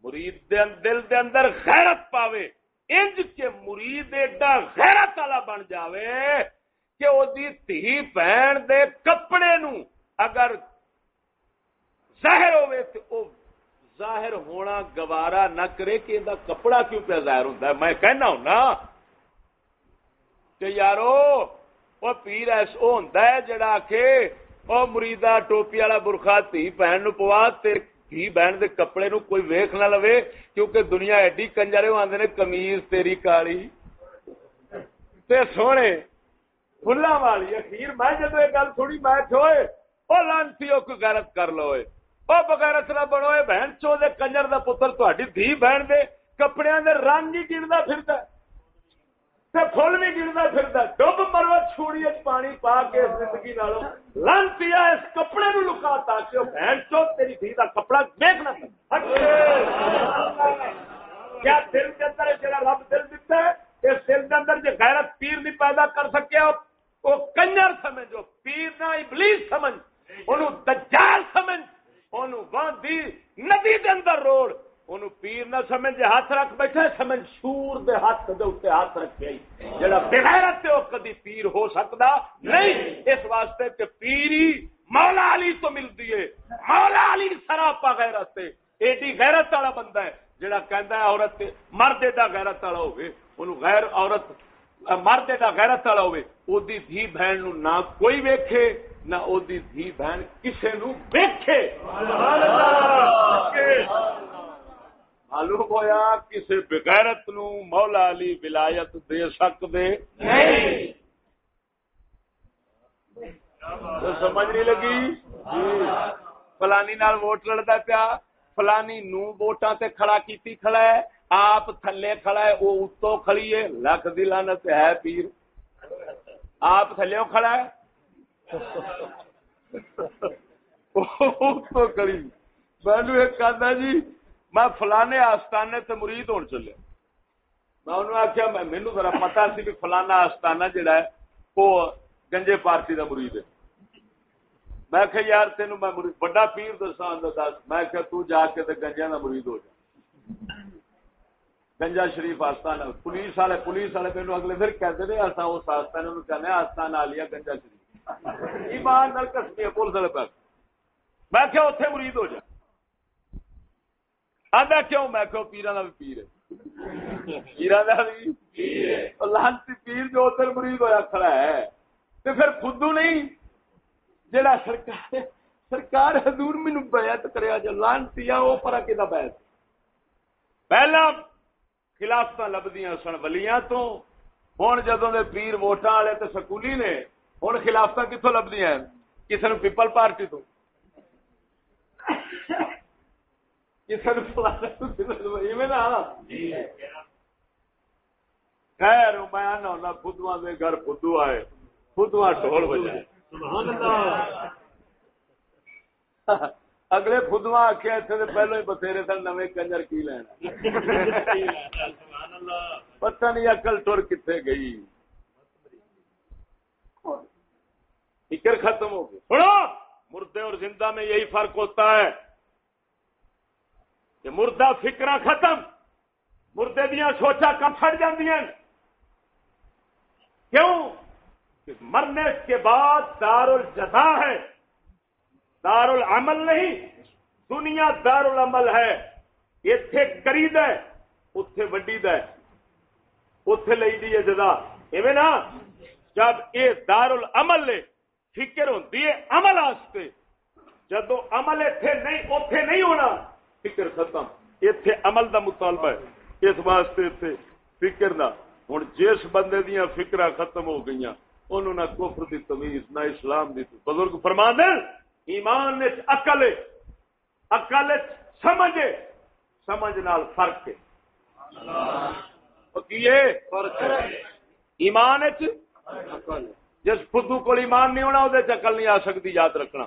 مرید دے دل دے اندر غیرت پاوے۔ انج کے مرید ایڈا غیرت والا بن جاوے کہ وہ دھی بہن دے کپڑے نو اگر ظاہر ہوئے تو او ظاہر ہونا گوارا نہ کرے کہ دا کپڑا کیوں پہ ظاہر ہوتا ہے؟ میں کہنا ہوں نا کہ یارو وہ پیر ایس وہ ہوتا ہے جڑا کہ وہ مریدا ٹوپی والا برخا تھی بہن نو پوا تے تھی بہن دے کپڑے نو کوئی ویخ نہ لوے کیونکہ دنیا ایڈی کنجرے آدھے نے کمیز تیری کالی۔ تے سونے فلا والی اخیر، میں جدو یہ گل تھوڑی میں چھوئے وہ لانتی کوئی غیرت کر لو وہ بغیرت نہ بنو یہ بہن چو دے کنجر دا پتر تھی دھی بہن دے کپڑے دے رنگ ہی گردا پھرتا فل بھی گردا پھرتا ڈب مرو چھوڑی پانی پا کے زندگی نالوں لانتی اس کپڑے نو لکا تاکہ وہ بہن چو تیری دھی دا کپڑا دیکھنا کیا دل کے اندر جڑا رب دل دیتا ہے اس دل کے اندر جو غیرت پیر نہیں پیدا کر سکے وہ کنجر سمجھو پیر نہ ابلیس سمجھ انہوں دجال سمجھ ندی دے اندر روڑ۔ ان پیر نہ سمجھ ہاتھ رکھ بیٹھا سمجھ سور دے ہاتھ دے اتنے ہاتھ رکھے جڑا بغیرت وہ کدی پیر ہو سکتا نہیں۔ اس واسطے کہ پیری مولا علی تو ملتی ہے۔ مولا علی سراپا غیرت ایڈی غیرت والا بندہ ہے جڑا کہندا ہے عورت مرد دا غیرت والا ہوے اونوں غیر عورت، مرد دا غیرت والا ہوے او دی دھی بہن نو نہ کوئی ویکھے۔ نہ او دی دھی بہن کسے نو ویکھے معلوم ہویا کسے بغیرت نو مولا علی ولایت دے سکدے؟ نہیں۔ سمجھ نہیں لگی؟ فلانی نال ووٹ لڑتا پیا۔ فلانی نو ووٹاں تے کھڑا کیتی کھڑا ہے۔ آپ تھلے کھڑا ہے وہ اتو کھڑی ہے۔ لکھ دلانت ہے پیر۔ آپ تھلے کھڑا ہے۔ کری۔ میں ایک کہنا جی میں فلانے آستانے تے مرید ہونے چلے میں انہوں نے آخیا میں مینو ذرا پتا سی بھی فلانا آستانہ جڑا ہے، وہ گنجے پارٹی دا مرید ہے۔ میں کہ یار تینوں میں مرید بڑا پیر دسا دس۔ میں کہ تو جا کے تے گنجے دا مرید ہو جا۔ گنجا شریف آستانہ، پولیس والے پولیس والے میرے اگلے پھر کہتے تھے اصا اس آستانے کہنے آستانہ آ لیا گنجا شریف۔ ایمان نال کسمی پولیس والے پاس۔ میں کیا اتنے مرید ہو جا۔ آدھا کیوں؟ میں کہو پیرا کا بھی پیر ہے۔ پیرا کا بھی لانسی پیر جو اتنے مرید ہوا کھڑا ہے تو پھر خودو نہیں۔ جڑا سرکار سرکار حضور مینو بیعت کریا، جو لانسی وہ پر کہ بیعت؟ پہلا خلافت لبدیاں سن ولیاں تو۔ ہوں جدوں دے پیر ووٹاں والے تے سکولی نے ہوں خلافت کتوں لبدی ہیں کسی نے پیپل پارٹی تو۔ خیر میں آنا ہونا دے گھر خدو آئے۔ خدوا ڈول بجائے۔ اگلے خدوا آخیا اتنے پہلو ہی بتھیرے سن نویں کنجر کی لینا پتہ نہیں اکل ٹر کتنے گئی۔ فکر ختم ہو گئی سنو! مردے اور زندہ میں یہی فرق ہوتا ہے کہ مردہ فکر ختم مردے دیا سوچا کب پڑ کیوں؟ کہ مرنے کے بعد دار الجزا ہے دار العمل نہیں دنیا دار العمل ہے۔ اتے کرید ہے اتے وڈی اتے لئی دی جزا۔ ایویں نا جب یہ دار العمل لے فکر ہوتی ہے عمل آستے جدو عمل اتنے نہیں اتے نہیں ہونا فکر ختم۔ اتے عمل دا مطالبہ ہے۔ اس واسطے اتنے فکر نہ ہوں جس بندے دیا فکر ختم ہو گئی انہوں نے کفر دی تمیز نہ اسلام دی۔ بزرگ فرما دیں ایمان اقل اقل سمجھ سمجھ نال فرق ہے۔ ایمان جس فدو کو ایمان نہیں ہونا وہ چکل نہیں آ سکتی، یاد رکھنا۔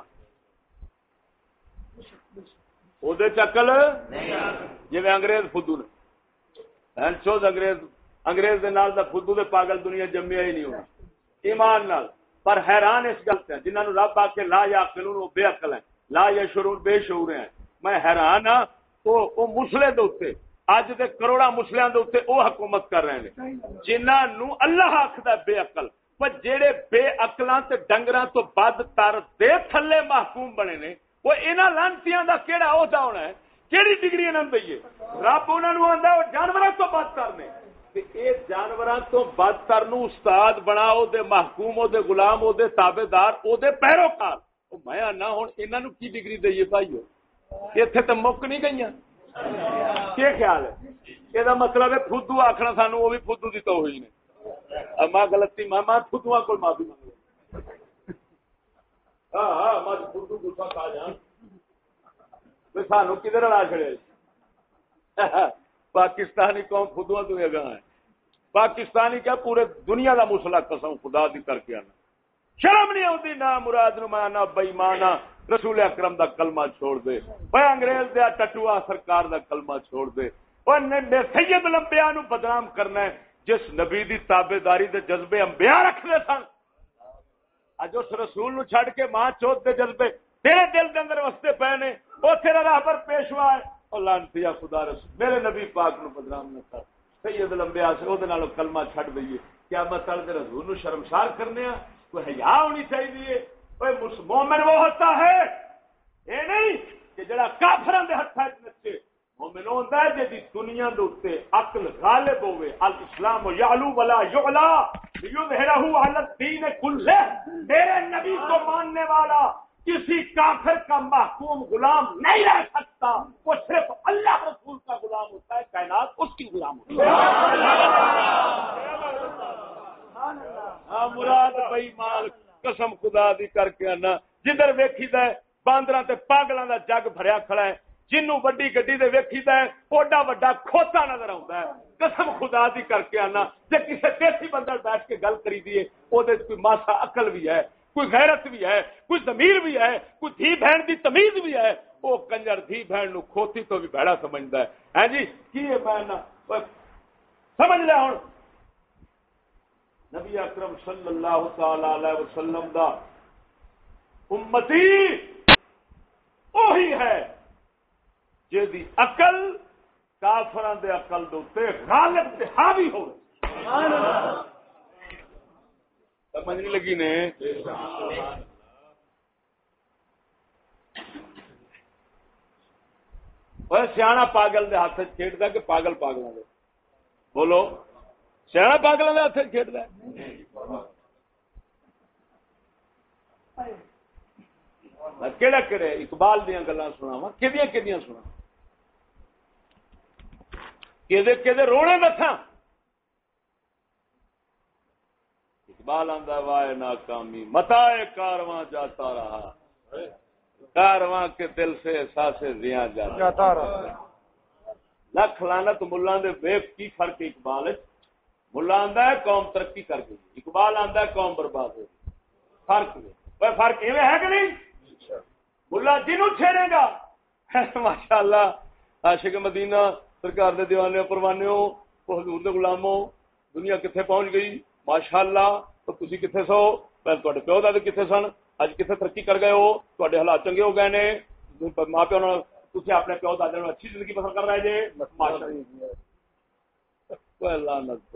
وہ چکل؟ جی انگریز فدو نے۔ انگریز انگریز دے نال دا فدو دے پاگل دنیا جمیا ہی نہیں ہونا۔ ایمان نال۔ پر حیران اس گل سے جنہوں نے رب آ کے لا یا قانون وہ بے عقل ہیں۔ لا یا شرور بے شعور ہیں۔ میں حیران ہاں وہ مسلے دے اج دے کروڑا مسلیاں دے وہ حکومت کر رہے ہیں۔ جنہوں اللہ آخر بے عقل۔ جڑے بے اکلاں تے ڈنگراں تو بد تر دے تھلے محکوم بنے نے، وہ انہاں لانتیاں دا کیڑا عہدہ ہونا ہے؟ کیڑی ڈگری انہاں دئیے؟ رب انہاں نو آندا ہے جانوراں تو بد تر نے۔ تے اے جانوراں تو بد تر نو استاد بنا او دے محکوم، او دے غلام، او دے تابعدار، او دے پیروکار۔ او میں آنا ہن انہاں نو کی ڈگری دئیے بھائیو؟ ایتھے تے مک نہیں گئیاں؟ کی خیال ہے؟ یہ مطلب ہے فدو آخنا سانو وہ بھی فدو کی تو ہوئی نے ماں گلتی ماں ماں کو معافی مانگ لو ہاں ہاں جی میں فدو گسا کھا جا سانو کدھر لا چڑے جی؟ پاکستانی قوم فدو تو اگاں ہے۔ پاکستانی کیا پورے دنیا کا مسلا قسم خدا دی کر کے آنا۔ شرم نہیں آتی نہ مراد نما نہ بئیمانا رسول اکرم دا کلمہ چھوڑ دے۔ وہ انگریز دیا ٹٹوا سرکار دا کلمہ چھوڑ دے۔ وہ سید لمبیا نو بدنام کرنا ہے۔ جس نبی دی تابے داری دے جذبے امبیا رکھتے سن۔ اج اس رسول نو چھڑ کے ماں چوت دے جذبے تیرے دل دے اندر وستے پے نے وہ تیرا راہبر پیشوا ہے۔ اور لانتی خدا رسول۔ میرے نبی پاک نو بدنام نہ کر۔ سید لمبیا سے وہ کلمہ چھڑ دئیے۔ کیا میں تل مطلب رسول نو شرمسار کرنے ہاں۔ کوئی حیا ہونی چاہیے۔ مومن وہ ہوتا ہے، یہ نہیں کہ جڑا کافران دے ہاتھ نچے۔ مومن ہوتا ہے جی دنیا دے عقل غالب ہوے الاسلام یعلو ولا یعلا یظہرہ علی الدین کلہ، میرے نبی کو ماننے والا کسی کافر کا محکوم غلام نہیں رہ سکتا، وہ صرف اللہ رسول کا غلام ہوتا ہے، کائنات اس کی غلام ہوتا ہے۔ ہاں، مراد بھائی مال، قسم خدا دی کر کے آنا۔ جدھر ویکھی دا باندر پاگلوں دا جگ بھریا کھڑا ہے۔ جنوں وڈی گڈی دے ویکھی دا اوڈا وڈا کھوتا نظر آتا ہے۔ قسم خدا دی کر کے آنا، جے کسے دیسی بندر بیٹھ کے گل کری دیے او دے کوئی ماسا عقل بھی ہے، کوئی غیرت بھی ہے، کوئی ضمیر بھی ہے، کوئی دھی بہن دی تمیز بھی ہے، او کنجر دھی بہن نو کھوتی تو بھی بھڑا سمجھدا ہے۔ ہیں جی کی ہے میں سمجھ لے ہن نبی اکرم صلی اللہ تعالی علیہ وسلم دا امتی وہی ہے۔ جی اقل کافران اقل دے غالب تے حاوی ہو سمجھ نہیں لگی نے؟ سیاح پاگل دے ہاتھ کھیڈتا کہ پاگل پاگل دے؟ بولو۔ سیاح پاگل ہاتھ کھیڈتا کہڑا کہڑے اقبال دیا گلا سنا کہ سنا کہ رونے دسا اقبال آدھا وائے ناکامی متا کارواں جاتا رہا۔ کارواں کے دل سے احساس زیاں جاتا رہا۔ لکھ لانت ملا دے ویب کی فرق اقبال ملا آدھا ہے قوم ترقی کر گئی۔ اقبال آدھا ہے قوم برباد ہو فرق نہیں فرق ایویں ہے کہ نہیں؟ ملا جنوں چھیڑے گا۔ ماشاء اللہ عاشق مدینہ سرکار دے دیوانے پروانے حضور دے غلاموں دنیا کتنے پہنچ گئی؟ ماشاء اللہ تو تھی کتنے سو؟ پہلے تے پیو دے کتنے سن؟ اج کتنے ترقی کر گئے ہو؟ تے حالات چنگے ہو گئے نے؟ ماں پیو تھی اپنے پیو دادے اچھی زندگی پسند کر رہے جی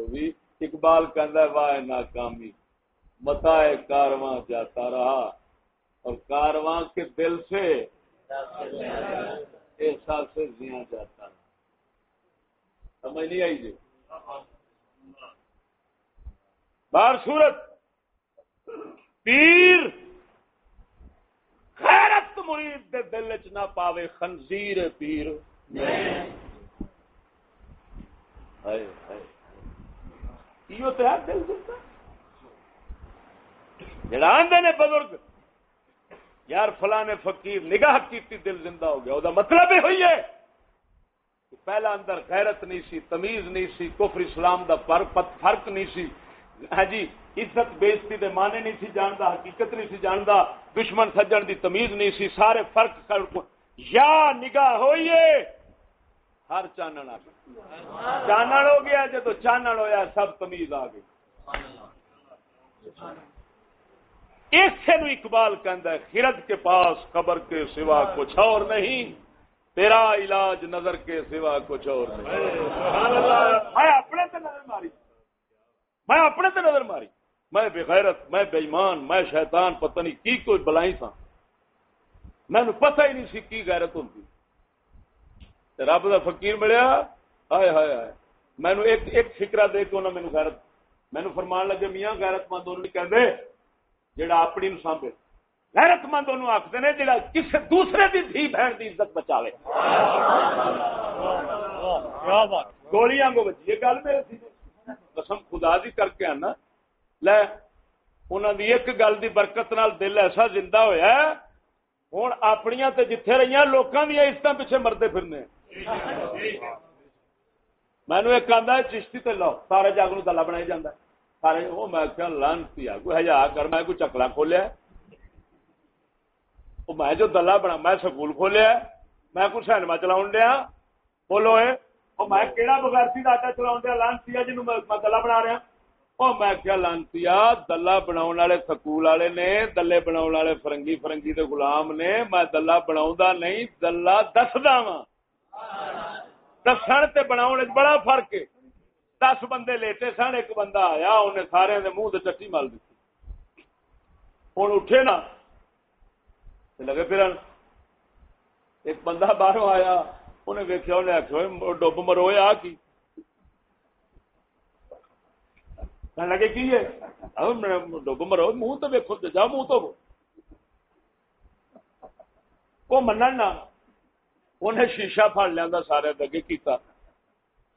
بھی اقبال کہہ واہ ناکامی متا کارواں جاتا رہا۔ اور کارواں کے دل سے احساس زیاں جاتا۔ رہا سمجھ نہیں آئی جی۔ بار صورت پیر۔ خیرت مرید دے دل چ نہ پاوے خنزیر پیر۔ جڑا آدھے نے بزرگ، یار فلانے فقیر نگاہ کی دل زندہ ہو گیا۔ وہ مطلب یہ ہوئی ہے۔ پہلا اندر غیرت نہیں سی، تمیز نہیں سی، کفر، اسلام دا فرق نہیں سی۔ ہاں جی عزت بےزتی دے معنی نہیں سی جاندا، حقیقت نہیں سی جاندا، دشمن سجن دی تمیز نہیں سی، سارے فرق کر یا نگاہ ہوئیے، ہر چانن آ گیا چانن ہو گیا جب چانن ہویا، سب تمیز آ گئی۔ اسے نو اقبال کہندا ہے، خرد کے پاس، قبر کے سوا کچھ اور نہیں۔ تیرا علاج نظر کے سوا کچھ اور نہیں۔ میں اپنے تے نظر ماری۔ میں اپنے تے نظر ماری۔ میں بغیرت میں بےمان میں شیطان، پتہ نہیں کی کوئی بلائی سا مینو پتہ ہی نہیں سی کی غیرت ہوتی رب کا فقیر ملیا، ہائے ہائے ہائے۔ مینو ایک ایک فکرا دے کے انہوں نے مینو غیرت مینو فرمان لگے، میاں غیرت مند انہوں نے کہ جڑا اپنی نو سانبے غیرت مند انہوں آخر نے جڑا کسی دوسرے دی دھی بہن دی عزت بچا لے گولیاں کو بچی۔ یہ گل میرے تھی قسم خدا دی کر کے آنا۔ لے انہوں دی ایک گل دی برکت نال دل ایسا زندہ ہویا ہے۔ ہوں اپنی تے جتھے رہی لوکاں دیا عزت پیچھے مردے پھرنے۔ مینو ایک آدھا چشتی تے لو سارے جگ نو دلہ بنائی جانا سارے وہ میں کیا لانتی کوئی ہزار کر، میں کوئی چکلا کھولیا میں جو دلہ بنا میں سکول کھولیا میں کوئی سینما چلا دیا بولو اے میں کہڑا بغیرتی ڈاٹا چلا دیا لانتی جنوب میں دلہ بنا رہا وہ میں کیا لانتی دلہ بنا والے سکول والے نے دلے بنا والے فرنگی فرنگی دے غلام نے میں دلہ بنا نہیں دلہ دسدا وا دسن بنا بڑا فرق ہے دس بندے لیٹے سن ایک بندہ آیا انہیں سارے منہ چٹی مل دیتی ہوں اٹھے نا لگے پھر ایک بندہ باہر آیا، انہیں ویکیا انہیں آخیا ڈب مرو آ کی۔ لگے، کی ہے؟ ڈب مرو، منہ تو ویکو جاؤ منہ تو۔ وہ من انہیں شیشہ پڑ لیا سارے دگے کیتا۔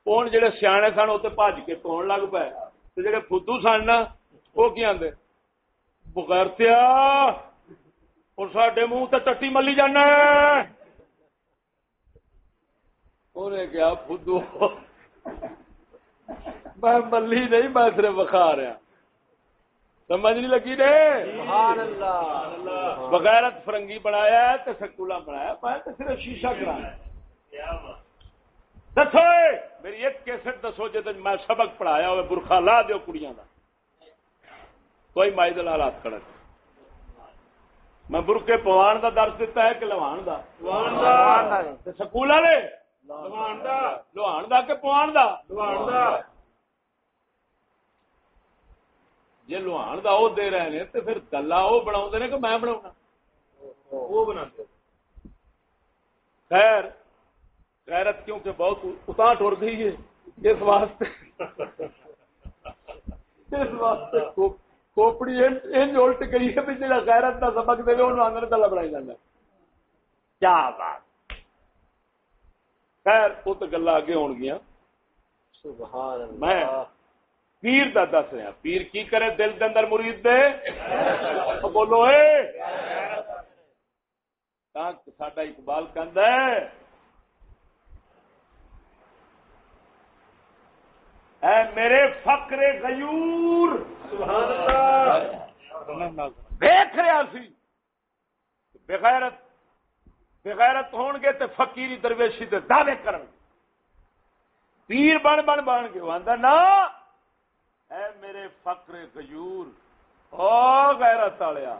ہوں جہے سیانے سن وہ بج کے تو لگ پے جہے فدو سن نا وہ کی آدھے بغیرتیا اور سڈے منہ تو ٹٹی ملی جانا انہیں کیا فدو۔ میں ملی نہیں میں صرف بخا رہا۔ سمجھ نہیں لگی نے؟ بغیرت فرنگی بنایا تو سکولا بنایا میں صرف شیشہ کرایا دسو میری ایک کیسٹ دسو جی میں سبق پڑھایا ہوئے برخا لا دیو کڑیاں دا۔ کوئی مائی دل حالات کڑک میں برقے پوان دا درس دیتا ہے کہ لوان دا۔ سکول والے؟ لوہان دا۔ کہ پوان دا؟ جی لوہان دا وہ دے رہے ہیں تو پھر گلا وہ بنا کہ میں بنا وہ بنا خیر غیرت کیونکہ بہت اتاٹ ہو گئی ہے اس واسطے۔ اس واسطے۔ کھوپڑی انج الٹ گئی ہے بھی جا غیرت کا سبق دے انہوں آنگن کا بنائی جانا کیا بات خیر وہ تو گلا اگے ہون گیا میں پیر دا دس رہا پیر کی کرے دل کے اندر مرید دے بولو اے ساڈا اقبال کہندا ہے اے میرے فقر غیور! دیکھ رہا سی۔ بغیرت بغیرت ہون گے تے فقیری درویشی تے دعوے کرن پیر بن بن بن کے آندا نا، اے میرے فقر غیور، او غیرت والیا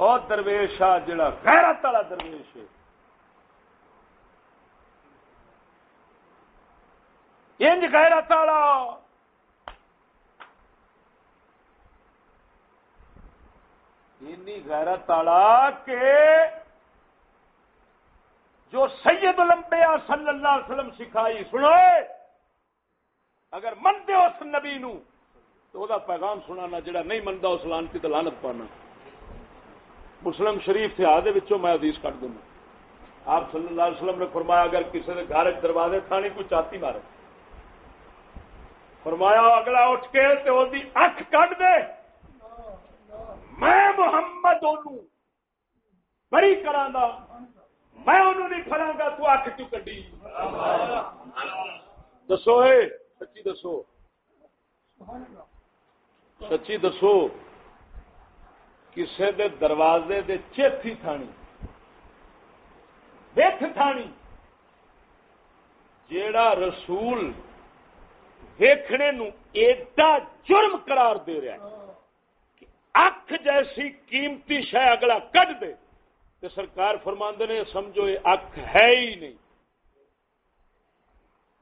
او درویش آ جڑا غیرت والا درویش ہے۔ انج غیرت والا غیرت والا کہ جو سید الانبیاء صلی اللہ علیہ وسلم سکھائی سنو اگر منتے اس نبی نو تو وہ پیغام سنانا جڑا نہیں منتا اس لانتی تو لانت پانا مسلم شریف تھے آدھے میں حدیث کٹ دوں آپ صلی اللہ علیہ وسلم نے فرمایا اگر کسی نے گھر دروازے تھانی کوئی چاتی مارے فرمایا، اگلا اٹھ کے تو اکھ کٹ دے۔ میں محمد اونوں بری کرا میں انہوں نہیں فرا گا، تو اکھ کیوں کڈی؟ دسو اے، سچی دسو۔ سچی دسو، کسے دے دروازے دے چیتھی تھانی۔ دیکھ تھانی۔ جیڑا رسول ویکھنے نو ایڈا جرم قرار دے رہا ہے اکھ جیسی قیمتی شہ اگلا کٹ دے تو سرکار فرماندے نے سمجھو یہ اکھ ہے ہی نہیں۔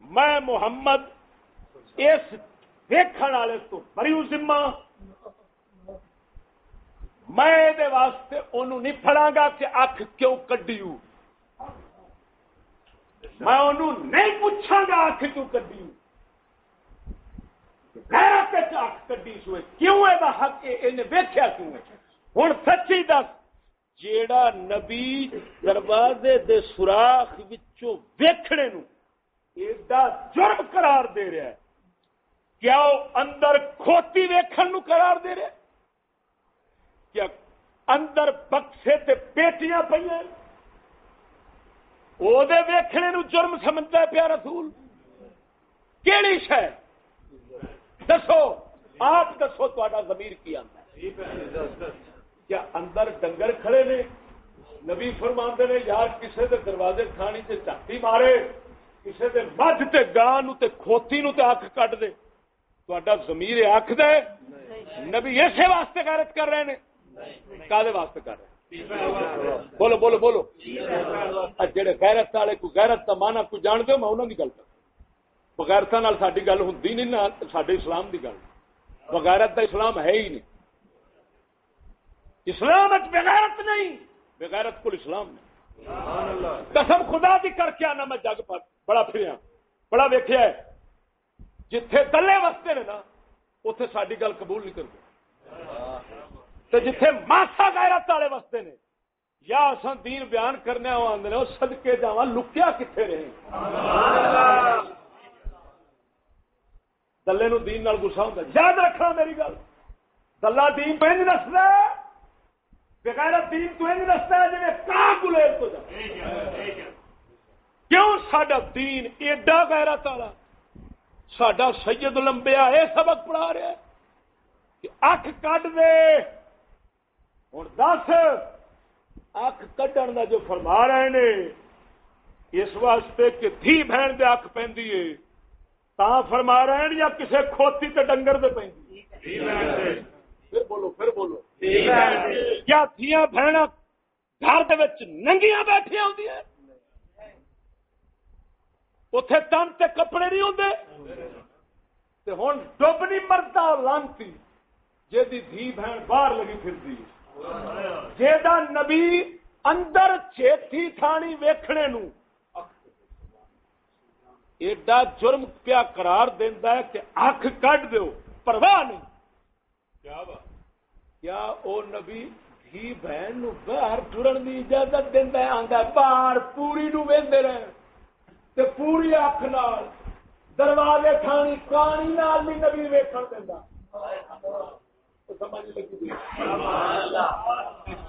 میں محمد اس والے تو بری ذمہ۔ میں واسطے انہوں نہیں پڑا گا کہ اکھ کیوں کڈیو میں انہوں نہیں پوچھا گا اکھ کیوں کڈیو غیرت اکھ کڈی سوئے۔ کیوں ہے حق ویخیا کیوں ہے ہوں سچی دس، جیڑا نبی دروازے دے سوراخ وچوں ویکھنے نو ایڈا جرم قرار دے رہا ہے، کیا وہ اندر کھوتی ویکھن نو قرار دے رہا ہے؟ کیا اندر بکسے تے پیٹیاں پہ وہ ویکھنے نو جرم سمجھتا ہے پیا رسول کیڑی شہ دسو آپ دسو تا زمیر کی آتا کیا اندر ڈنگر کھڑے نے؟ نبی فرماندے نے یار کسے دے دروازے کھانی تے چاٹی مارے کسے دے مجھ تے نو تے کھوتی نو تے اکھ کٹ دے۔ تا زمیر اکھ دے نبی اسے واسطے غیرت کر رہے ہیں کالے واسطے کر رہے ہیں؟ بولو بولو بولو۔ جڑے غیرت والے کوئی غیرت کا مانا کوئی جان دو میں انہوں کی گل کر بغیرتا ساری گل ہوں نہیں نہ سڈے اسلام کی گل بغیرت کا اسلام ہے ہی نہیں اسلام بغیرت نہیں بغیرت کو اسلام نہیں قسم خدا دی کر کے آنا میں جگ پر بڑا پھریا بڑا ویخیا جتھے دلے وستے نے نا اتے ساری گل قبول نہیں کرتے جتھے ماسا غیرت والے وستے نے یا اصا دین بیان کرنے آدھے وہ سدکے جا لکیا کتنے رہے دلے نو دین نال گسا ہوتا یاد رکھنا میری گل۔ دلہ دین پہ نہیں دستا بغیر دین تو نہیں دستا جی کہاں گلیر تو جا۔ کیوں سڈا دین ایڈا غیرت والا سڈا سید لمبیا یہ سبق پڑھا رہا ہے کہ اکھ کڈ دے۔ ہوں دس اکھ کڈن کا جو فرما رہے نے اس واسطے کہ تھی بہن دے اکھ پہ تا فرما رہے ہیں یا کسے کھوتی تے ڈنگر دے پہ پھر بولو پھر بولو۔ کیا دیا بہن گھر ننگیاں بیٹھیا ہوں اتے تن تے کپڑے نہیں ہوں ہوں ڈب نہیں مرتا لانتی جی دھی بہن باہر لگی پھر جا نبی اندر چیتی تھانی ویکھنے نو ایڈا جرم پیا قرار دینا ہے کہ اکھ کٹ دو پرواہ نہیں۔ کیا او نبی دھی بہن نو باہر ٹرن کی اجازت دینا آتا باہر پوری نو وے رہے تے پوری اکھ نال دروازے کھانی کانی نال بھی نبی ویکن دینا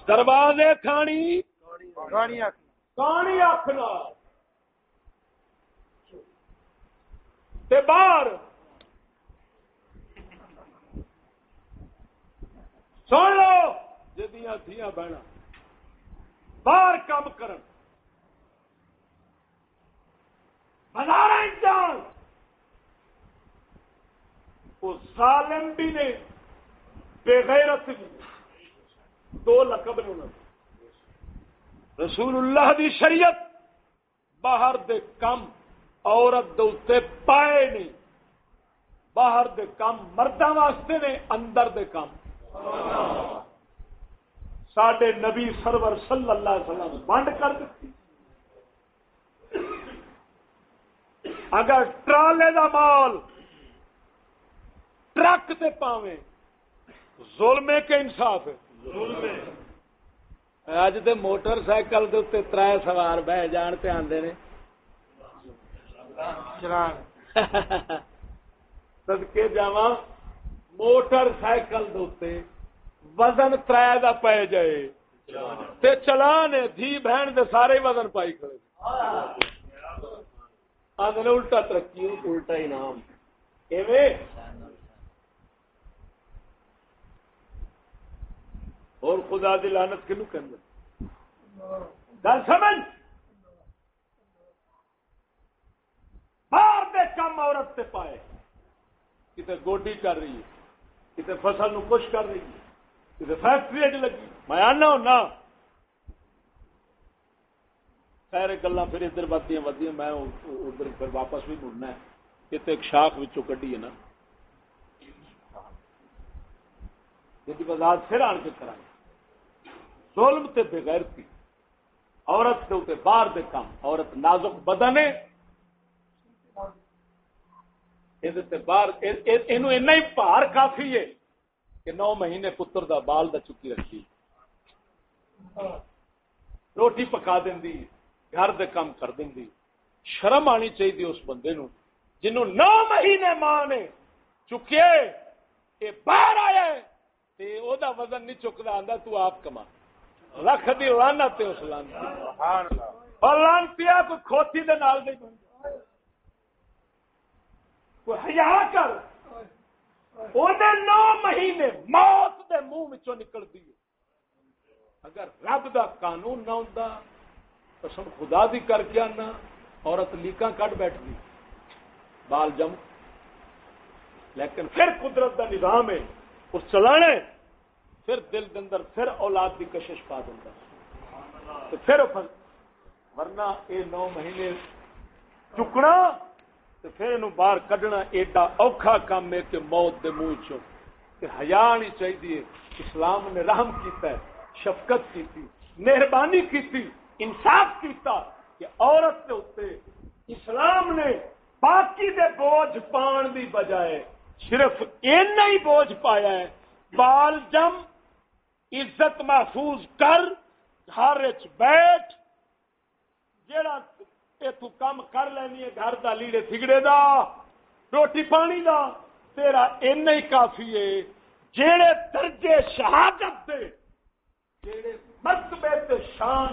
دروازے کھانی کانی اکھ نال۔ تے باہر۔ سن لو۔ جدیاں دیا بہنا۔ باہر کام کرن۔ بازار جان۔ وہ ظالم بھی نے بے غیرت بھی۔ دو لقب نے انہوں رسول اللہ دی شریعت باہر دے کم۔ عورت دے پائے نہیں۔ باہر دے کام مردوں واسطے نے، اندر دے کام۔ سڈے نبی سرور صلی اللہ علیہ وسلم بنڈ کر دیتی اگر ٹرالے دا مال ٹرک سے پاوے ظلم کے انصاف اج دے موٹر سائیکل دے تر سوار بہ جان پہ آدھے نے۔ سدکے جا موٹر سائیکل دوتے وزن تر کا پی جائے۔ تے چلان دھی بہن دے سارے وزن پائی کھڑے۔ آدھے الٹا ترقی، الٹا انعام۔ اور خدا دی لانت کنو کہ گل سمجھ؟ باہر دے کم عورت سے پائے۔ کتنے گوڈی کر رہی ہے کتنے فصل نو کچھ کر رہی ہے کتنے فیکٹری لگی۔ میں آنا ہونا خیر گلا پھر ادھر ودیا ودیا میں ادھر پھر واپس بھی مڑنا ہے۔ کتنے ایک شاخ کڈی ہے نا۔ جی بازار پھر آن کے کرا ظلم تے بغیرتی عورت کے اتنے باہر دے کام، عورت نازک بدن ہے۔ ہی بھار کافی ہے کہ نو مہینے پتر دا بال دا چکی رکھی روٹی پکا دینی گھر دے کام کر دینی شرم آنی چاہیے اس بندے نو جنوں نو مہینے ماں نے چکے یہ باہر آیا تے او دا وزن نہیں چکتا آندا تو آپ کما رکھ دی لانت اس لانتی لانتی کھوتی دے نال نہیں بن کوئی حیا کر۔ نو مہینے موت دے منہ نکلتی اگر رب دا قانون نہ ہوں قسم خدا دی کر کے آنا، عورت لیکاں کٹ بیٹھ گئی بال جم۔ لیکن پھر قدرت دا نظام ہے، اس چلانے پھر دل اندر، پھر اولاد کی کشش پا دیا پھر ورنہ یہ نو مہینے چکنا تو پھر باہر کڈنا ایڈا اوکھا کام ہے کہ موت دے منہ چو کہ ہیا آنی چاہیے اسلام نے رحم کیتا ہے، شفقت کی مہربانی کی انصاف کیتا کہ عورت کے اتنے اسلام نے باقی دے بوجھ پان دی بجائے صرف اینا ہی بوجھ پایا ہے۔ بال جم، عزت محفوظ کر، گھر بیٹھ جڑا اے تو کم کر لینی ہے، گھر دا لیڑے سگڑے دا، روٹی پانی دا۔ تیرا این ہی کافی ہے۔ جیڑے درجے شہادت دے، جیڑے مرتبے تے شان